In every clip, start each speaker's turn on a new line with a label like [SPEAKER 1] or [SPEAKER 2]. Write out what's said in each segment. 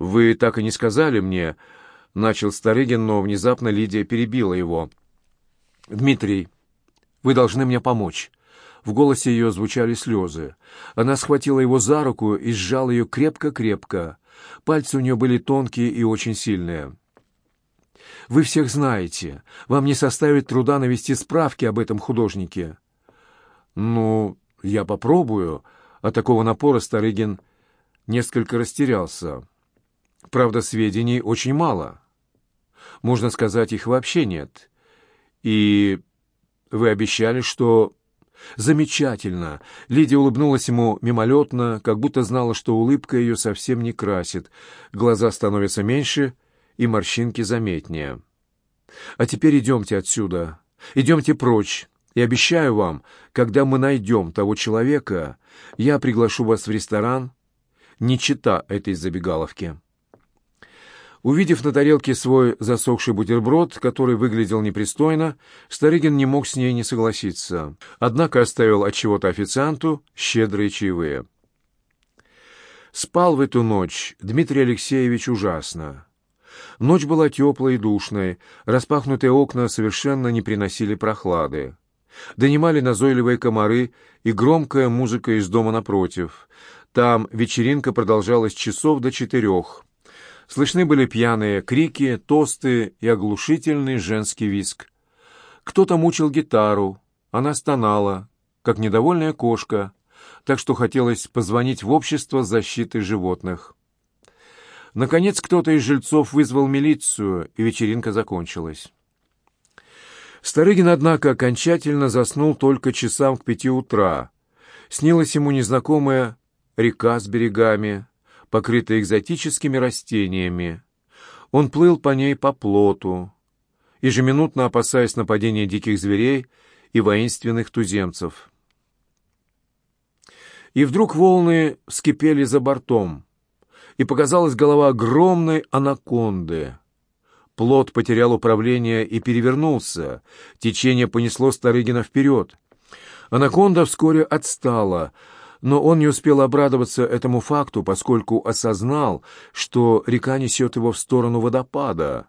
[SPEAKER 1] «Вы так и не сказали мне», — начал Старыгин, но внезапно Лидия перебила его. «Дмитрий, вы должны мне помочь». В голосе ее звучали слезы. Она схватила его за руку и сжала ее крепко-крепко. Пальцы у нее были тонкие и очень сильные. «Вы всех знаете. Вам не составит труда навести справки об этом художнике». «Ну, я попробую». От такого напора Старыгин несколько растерялся. Правда, сведений очень мало. Можно сказать, их вообще нет. И вы обещали, что «Замечательно!» Лидия улыбнулась ему мимолетно, как будто знала, что улыбка ее совсем не красит. Глаза становятся меньше, и морщинки заметнее. «А теперь идемте отсюда. Идемте прочь. И обещаю вам, когда мы найдем того человека, я приглашу вас в ресторан, не чита этой забегаловки». Увидев на тарелке свой засохший бутерброд, который выглядел непристойно, Старыгин не мог с ней не согласиться. Однако оставил от чего-то официанту щедрые чаевые. Спал в эту ночь Дмитрий Алексеевич ужасно. Ночь была теплой и душной, распахнутые окна совершенно не приносили прохлады. Донимали назойливые комары и громкая музыка из дома напротив. Там вечеринка продолжалась часов до четырех — Слышны были пьяные крики, тосты и оглушительный женский виск. Кто-то мучил гитару, она стонала, как недовольная кошка, так что хотелось позвонить в общество защиты животных. Наконец кто-то из жильцов вызвал милицию, и вечеринка закончилась. Старыгин, однако, окончательно заснул только часам к пяти утра. Снилась ему незнакомая река с берегами, покрытая экзотическими растениями. Он плыл по ней по плоту, ежеминутно опасаясь нападения диких зверей и воинственных туземцев. И вдруг волны вскипели за бортом, и показалась голова огромной анаконды. Плот потерял управление и перевернулся. Течение понесло Старыгина вперед. Анаконда вскоре отстала — но он не успел обрадоваться этому факту, поскольку осознал, что река несет его в сторону водопада.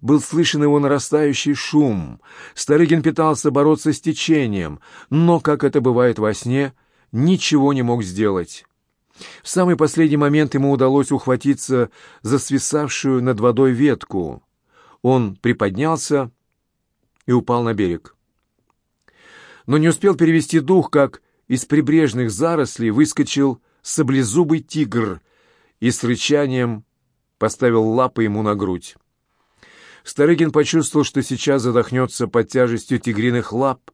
[SPEAKER 1] Был слышен его нарастающий шум. Старыгин пытался бороться с течением, но, как это бывает во сне, ничего не мог сделать. В самый последний момент ему удалось ухватиться за свисавшую над водой ветку. Он приподнялся и упал на берег. Но не успел перевести дух, как из прибрежных зарослей выскочил саблезубый тигр и с рычанием поставил лапы ему на грудь. Старыгин почувствовал, что сейчас задохнется под тяжестью тигриных лап,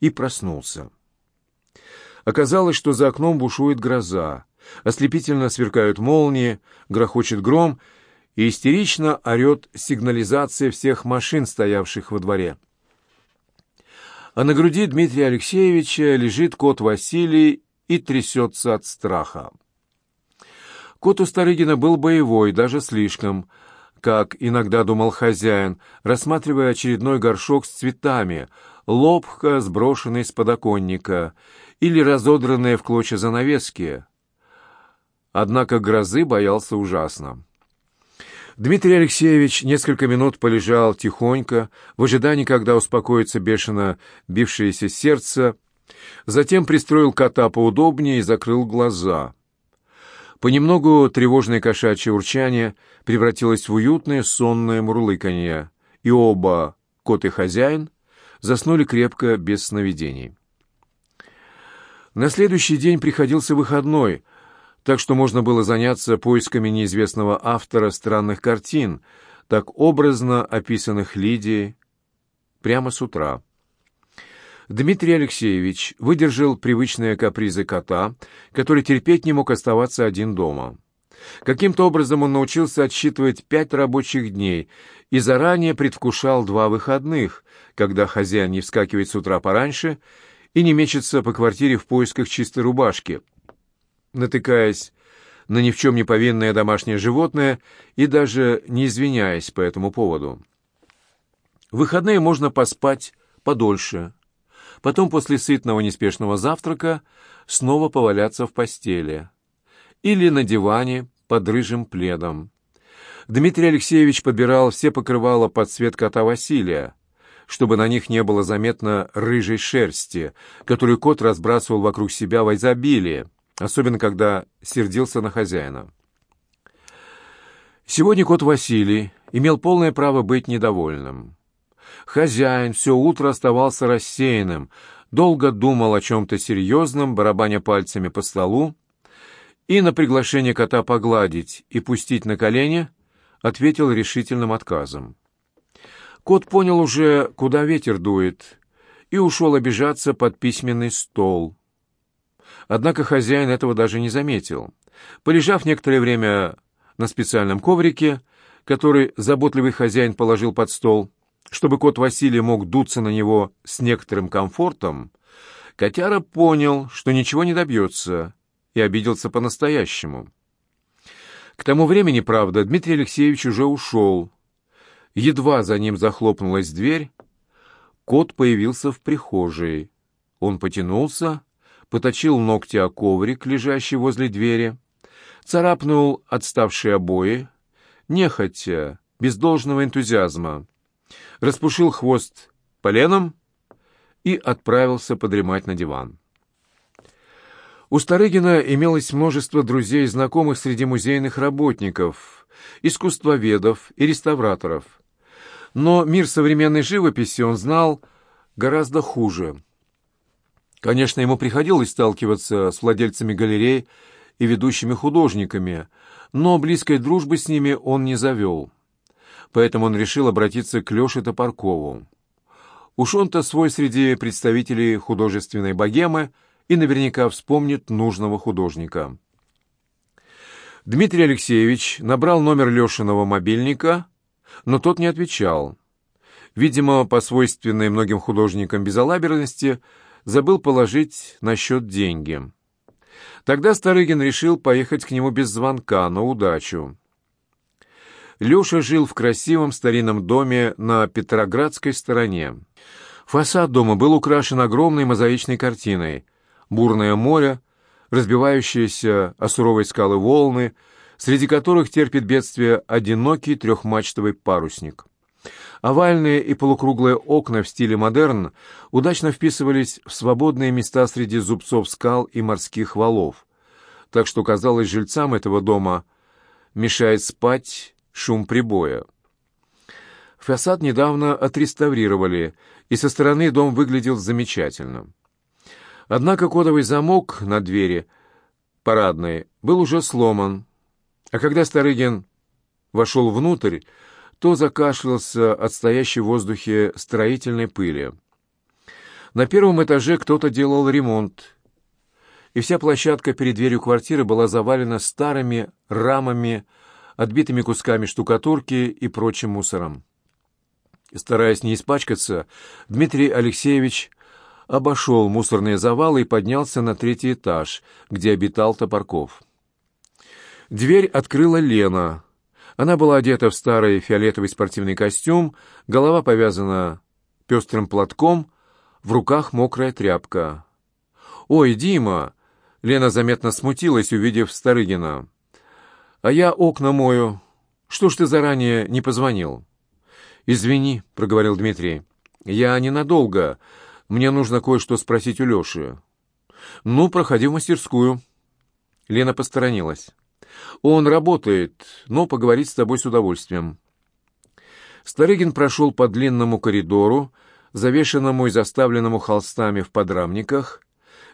[SPEAKER 1] и проснулся. Оказалось, что за окном бушует гроза, ослепительно сверкают молнии, грохочет гром, и истерично орет сигнализация всех машин, стоявших во дворе а на груди Дмитрия Алексеевича лежит кот Василий и трясется от страха. Кот у Старыгина был боевой, даже слишком, как иногда думал хозяин, рассматривая очередной горшок с цветами, лобка, сброшенный с подоконника, или разодранные в клочья занавески. Однако грозы боялся ужасно. Дмитрий Алексеевич несколько минут полежал тихонько, в ожидании, когда успокоится бешено бившееся сердце, затем пристроил кота поудобнее и закрыл глаза. Понемногу тревожное кошачье урчание превратилось в уютное сонное мурлыканье, и оба, кот и хозяин, заснули крепко без сновидений. На следующий день приходился выходной — так что можно было заняться поисками неизвестного автора странных картин, так образно описанных Лидией, прямо с утра. Дмитрий Алексеевич выдержал привычные капризы кота, который терпеть не мог оставаться один дома. Каким-то образом он научился отсчитывать пять рабочих дней и заранее предвкушал два выходных, когда хозяин не вскакивает с утра пораньше и не мечется по квартире в поисках чистой рубашки – натыкаясь на ни в чем не повинное домашнее животное и даже не извиняясь по этому поводу. В выходные можно поспать подольше, потом после сытного неспешного завтрака снова поваляться в постели или на диване под рыжим пледом. Дмитрий Алексеевич подбирал все покрывала под цвет кота Василия, чтобы на них не было заметно рыжей шерсти, которую кот разбрасывал вокруг себя в изобилии, особенно когда сердился на хозяина. Сегодня кот Василий имел полное право быть недовольным. Хозяин все утро оставался рассеянным, долго думал о чем-то серьезном, барабаня пальцами по столу, и на приглашение кота погладить и пустить на колени ответил решительным отказом. Кот понял уже, куда ветер дует, и ушел обижаться под письменный стол. Однако хозяин этого даже не заметил. Полежав некоторое время на специальном коврике, который заботливый хозяин положил под стол, чтобы кот Василий мог дуться на него с некоторым комфортом, котяра понял, что ничего не добьется, и обиделся по-настоящему. К тому времени, правда, Дмитрий Алексеевич уже ушел. Едва за ним захлопнулась дверь, кот появился в прихожей. Он потянулся, поточил ногти о коврик, лежащий возле двери, царапнул отставшие обои, нехотя, без должного энтузиазма, распушил хвост поленом и отправился подремать на диван. У Старыгина имелось множество друзей и знакомых среди музейных работников, искусствоведов и реставраторов. Но мир современной живописи он знал гораздо хуже. Конечно, ему приходилось сталкиваться с владельцами галерей и ведущими художниками, но близкой дружбы с ними он не завел. Поэтому он решил обратиться к Леше Топоркову. Уж он-то свой среди представителей художественной богемы и наверняка вспомнит нужного художника. Дмитрий Алексеевич набрал номер Лешиного мобильника, но тот не отвечал. Видимо, по свойственной многим художникам безалаберности – забыл положить на счет деньги. Тогда Старыгин решил поехать к нему без звонка, на удачу. Леша жил в красивом старинном доме на Петроградской стороне. Фасад дома был украшен огромной мозаичной картиной. Бурное море, разбивающиеся о суровой скалы волны, среди которых терпит бедствие одинокий трехмачтовый парусник. Овальные и полукруглые окна в стиле модерн удачно вписывались в свободные места среди зубцов скал и морских валов, так что, казалось, жильцам этого дома мешает спать шум прибоя. Фасад недавно отреставрировали, и со стороны дом выглядел замечательно. Однако кодовый замок на двери парадной был уже сломан, а когда Старыгин вошел внутрь, то закашлялся от стоящей в воздухе строительной пыли. На первом этаже кто-то делал ремонт, и вся площадка перед дверью квартиры была завалена старыми рамами, отбитыми кусками штукатурки и прочим мусором. Стараясь не испачкаться, Дмитрий Алексеевич обошел мусорные завалы и поднялся на третий этаж, где обитал Топорков. Дверь открыла Лена, она была одета в старый фиолетовый спортивный костюм, голова повязана пестрым платком, в руках мокрая тряпка. «Ой, Дима!» — Лена заметно смутилась, увидев Старыгина. «А я окна мою. Что ж ты заранее не позвонил?» «Извини», — проговорил Дмитрий. «Я ненадолго. Мне нужно кое-что спросить у Леши». «Ну, проходи в мастерскую». Лена посторонилась. Он работает, но поговорить с тобой с удовольствием». Старыгин прошел по длинному коридору, завешенному и заставленному холстами в подрамниках.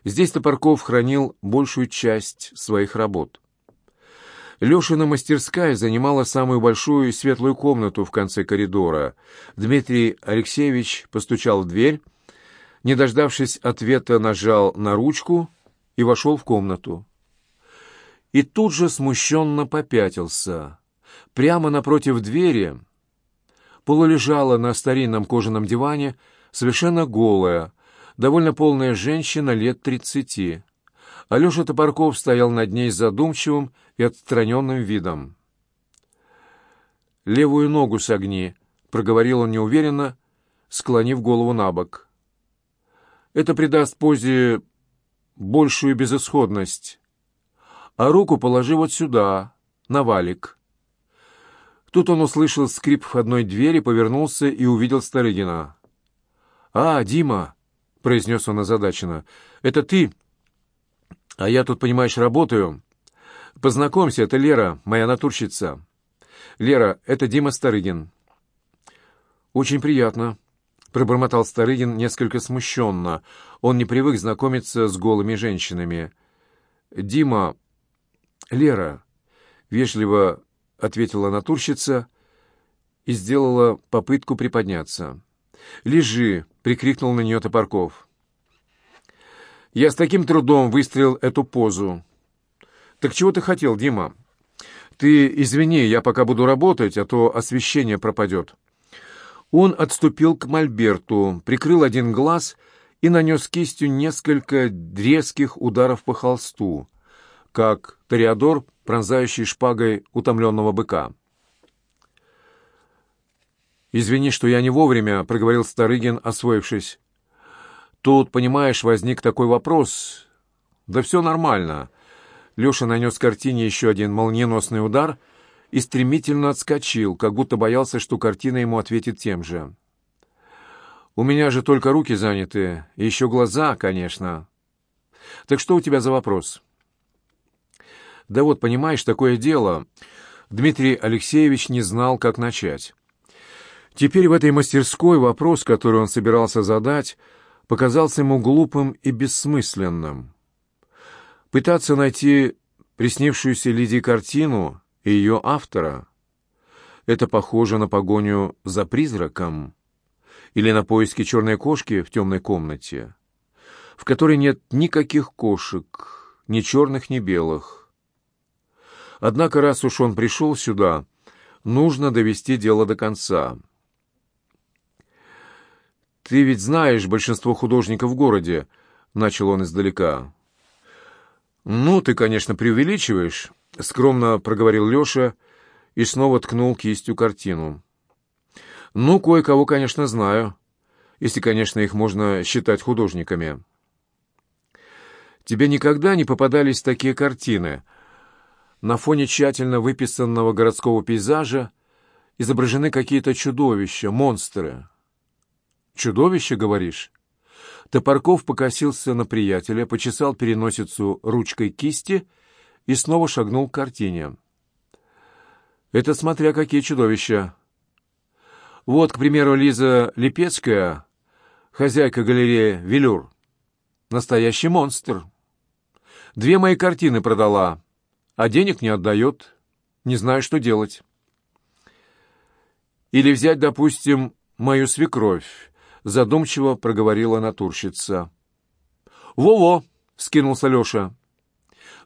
[SPEAKER 1] Здесь Топорков хранил большую часть своих работ. Лешина мастерская занимала самую большую и светлую комнату в конце коридора. Дмитрий Алексеевич постучал в дверь, не дождавшись ответа, нажал на ручку и вошел в комнату и тут же смущенно попятился. Прямо напротив двери полулежала на старинном кожаном диване совершенно голая, довольно полная женщина лет тридцати. Алеша Топорков стоял над ней задумчивым и отстраненным видом. «Левую ногу согни», — проговорил он неуверенно, склонив голову на бок. «Это придаст позе большую безысходность» а руку положи вот сюда, на валик. Тут он услышал скрип входной двери, повернулся и увидел Старыгина. «А, Дима!» — произнес он озадаченно. «Это ты? А я тут, понимаешь, работаю. Познакомься, это Лера, моя натурщица. Лера, это Дима Старыгин». «Очень приятно», — пробормотал Старыгин несколько смущенно. Он не привык знакомиться с голыми женщинами. «Дима...» «Лера», — вежливо ответила натурщица и сделала попытку приподняться. «Лежи!» — прикрикнул на нее Топорков. «Я с таким трудом выстрелил эту позу». «Так чего ты хотел, Дима?» «Ты извини, я пока буду работать, а то освещение пропадет». Он отступил к мольберту, прикрыл один глаз и нанес кистью несколько резких ударов по холсту, как Тореадор, пронзающий шпагой утомленного быка. «Извини, что я не вовремя», — проговорил Старыгин, освоившись. «Тут, понимаешь, возник такой вопрос. Да все нормально». Леша нанес картине еще один молниеносный удар и стремительно отскочил, как будто боялся, что картина ему ответит тем же. «У меня же только руки заняты, и еще глаза, конечно. Так что у тебя за вопрос?» «Да вот, понимаешь, такое дело...» Дмитрий Алексеевич не знал, как начать. Теперь в этой мастерской вопрос, который он собирался задать, показался ему глупым и бессмысленным. Пытаться найти приснившуюся Лидии картину и ее автора — это похоже на погоню за призраком или на поиски черной кошки в темной комнате, в которой нет никаких кошек, ни черных, ни белых. Однако, раз уж он пришел сюда, нужно довести дело до конца — «Ты ведь знаешь большинство художников в городе», — начал он издалека. «Ну, ты, конечно, преувеличиваешь», — скромно проговорил Леша и снова ткнул кистью картину. «Ну, кое-кого, конечно, знаю, если, конечно, их можно считать художниками». «Тебе никогда не попадались такие картины?» На фоне тщательно выписанного городского пейзажа изображены какие-то чудовища, монстры. «Чудовище, говоришь?» Топорков покосился на приятеля, почесал переносицу ручкой кисти и снова шагнул к картине. «Это смотря какие чудовища. Вот, к примеру, Лиза Липецкая, хозяйка галереи «Велюр». Настоящий монстр. Две мои картины продала, а денег не отдает. Не знаю, что делать. Или взять, допустим, мою свекровь. — задумчиво проговорила натурщица. «Во-во!» — скинулся Леша.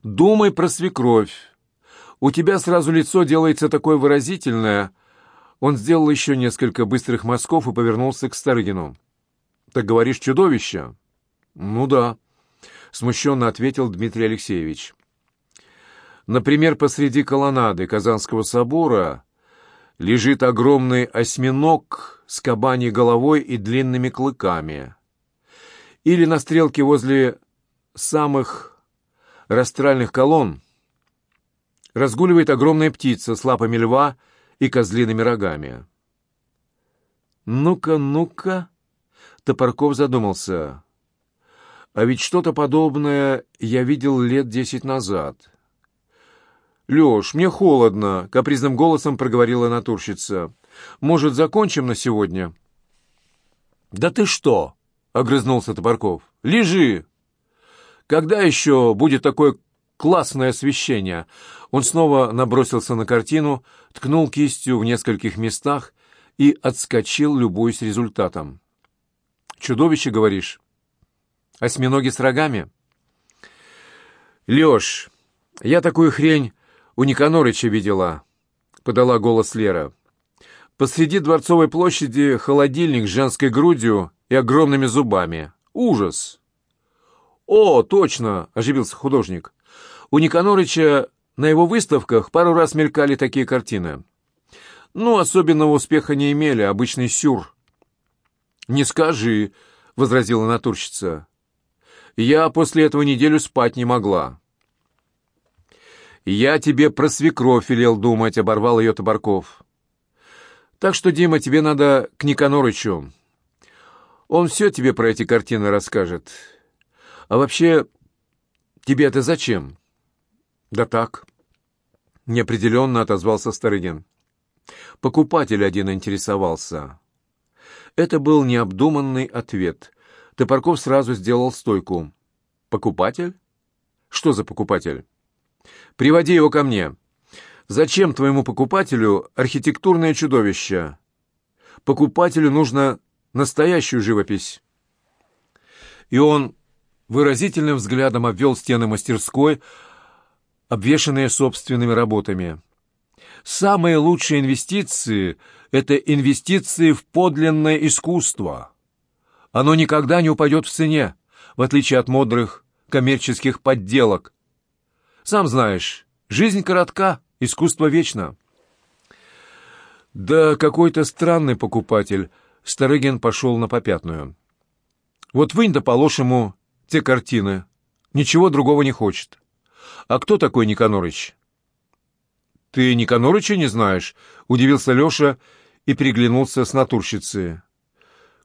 [SPEAKER 1] «Думай про свекровь. У тебя сразу лицо делается такое выразительное». Он сделал еще несколько быстрых мазков и повернулся к Старыгину. «Так говоришь, чудовище?» «Ну да», — смущенно ответил Дмитрий Алексеевич. «Например, посреди колоннады Казанского собора лежит огромный осьминог с кабаней головой и длинными клыками. Или на стрелке возле самых растральных колонн разгуливает огромная птица с лапами льва и козлиными рогами. «Ну-ка, ну-ка!» — Топорков задумался. «А ведь что-то подобное я видел лет десять назад». «Леш, мне холодно», — капризным голосом проговорила натурщица. «Может, закончим на сегодня?» «Да ты что?» — огрызнулся Топорков. «Лежи! Когда еще будет такое классное освещение?» Он снова набросился на картину, ткнул кистью в нескольких местах и отскочил, любуясь результатом. «Чудовище, говоришь? Осьминоги с рогами?» «Леш, я такую хрень у Никанорыча видела», — подала голос Лера. «Посреди Дворцовой площади холодильник с женской грудью и огромными зубами. Ужас!» «О, точно!» — оживился художник. «У Никанорыча на его выставках пару раз мелькали такие картины. Ну, особенного успеха не имели, обычный сюр». «Не скажи», — возразила натурщица. «Я после этого неделю спать не могла». «Я тебе про свекровь велел думать», — оборвал ее Табарков. «Так что, Дима, тебе надо к Никанорычу. Он все тебе про эти картины расскажет. А вообще, тебе это зачем?» «Да так», — неопределенно отозвался Старыгин. Покупатель один интересовался. Это был необдуманный ответ. Топорков сразу сделал стойку. «Покупатель? Что за покупатель?» «Приводи его ко мне. Зачем твоему покупателю архитектурное чудовище? Покупателю нужно настоящую живопись». И он выразительным взглядом обвел стены мастерской, обвешанные собственными работами. Самые лучшие инвестиции — это инвестиции в подлинное искусство. Оно никогда не упадет в цене, в отличие от мудрых коммерческих подделок. Сам знаешь, жизнь коротка, искусство вечно. Да какой-то странный покупатель. Старыгин пошел на попятную. Вот вынь да положь ему те картины. Ничего другого не хочет. А кто такой Никанорыч? «Ты Никанорыча не знаешь?» — удивился Леша и переглянулся с натурщицей.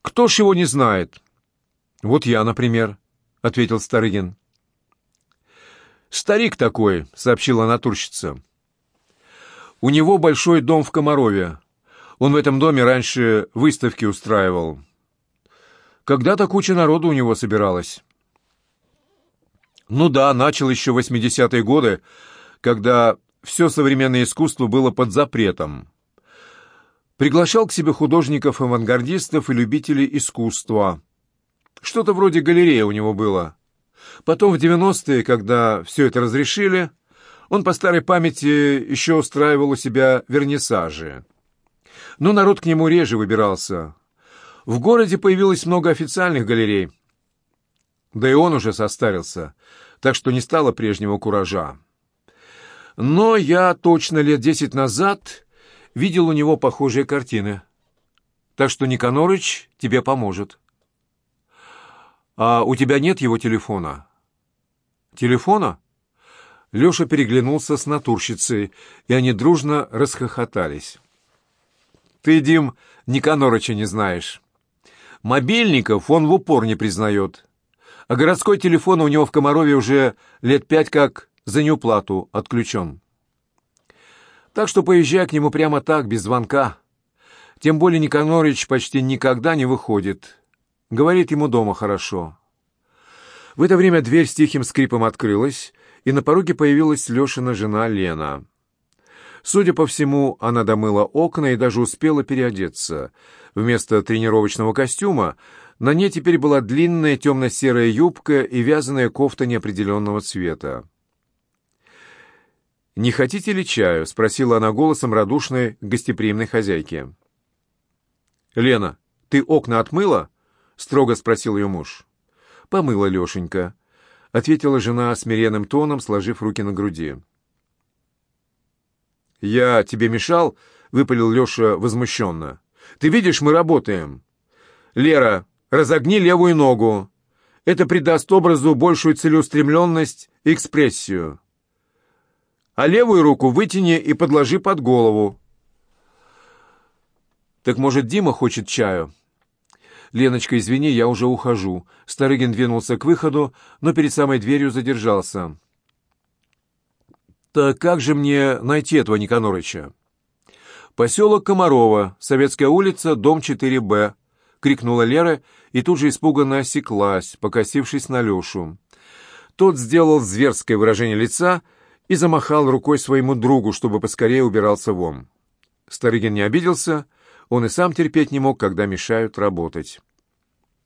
[SPEAKER 1] «Кто ж его не знает?» «Вот я, например», — ответил Старыгин. «Старик такой», — сообщила натурщица. «У него большой дом в Комарове. Он в этом доме раньше выставки устраивал. Когда-то куча народу у него собиралась». «Ну да, начал еще в 80-е годы, когда все современное искусство было под запретом. Приглашал к себе художников-авангардистов и любителей искусства. Что-то вроде галереи у него было. Потом в 90-е, когда все это разрешили, он по старой памяти еще устраивал у себя вернисажи. Но народ к нему реже выбирался. В городе появилось много официальных галерей. Да и он уже состарился, так что не стало прежнего куража. Но я точно лет десять назад видел у него похожие картины. Так что Никанорыч тебе поможет. А у тебя нет его телефона? Телефона? Леша переглянулся с натурщицей, и они дружно расхохотались. Ты, Дим, Никанорыча не знаешь. Мобильников он в упор не признает. А городской телефон у него в Комарове уже лет пять как за неуплату отключен. Так что поезжай к нему прямо так, без звонка. Тем более Никанорич почти никогда не выходит. Говорит ему дома хорошо. В это время дверь с тихим скрипом открылась, и на пороге появилась Лешина жена Лена. Судя по всему, она домыла окна и даже успела переодеться. Вместо тренировочного костюма на ней теперь была длинная темно-серая юбка и вязаная кофта неопределенного цвета. «Не хотите ли чаю?» — спросила она голосом радушной гостеприимной хозяйки. «Лена, ты окна отмыла?» — строго спросил ее муж. «Помыла, Лешенька», — ответила жена смиренным тоном, сложив руки на груди. «Я тебе мешал?» — выпалил Леша возмущенно. «Ты видишь, мы работаем. Лера, разогни левую ногу. Это придаст образу большую целеустремленность и экспрессию а левую руку вытяни и подложи под голову. Так может, Дима хочет чаю? Леночка, извини, я уже ухожу. Старыгин двинулся к выходу, но перед самой дверью задержался. Так как же мне найти этого Никанорыча? Поселок Комарова, Советская улица, дом 4Б, крикнула Лера и тут же испуганно осеклась, покосившись на Лешу. Тот сделал зверское выражение лица и замахал рукой своему другу, чтобы поскорее убирался вон. Старыгин не обиделся, он и сам терпеть не мог, когда мешают работать.